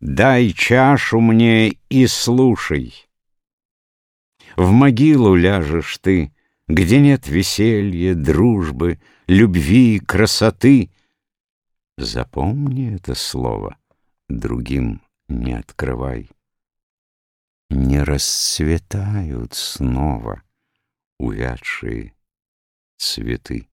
Дай чашу мне и слушай. В могилу ляжешь ты, Где нет веселья, дружбы, любви, красоты. Запомни это слово, другим не открывай. Не расцветают снова увядшие цветы.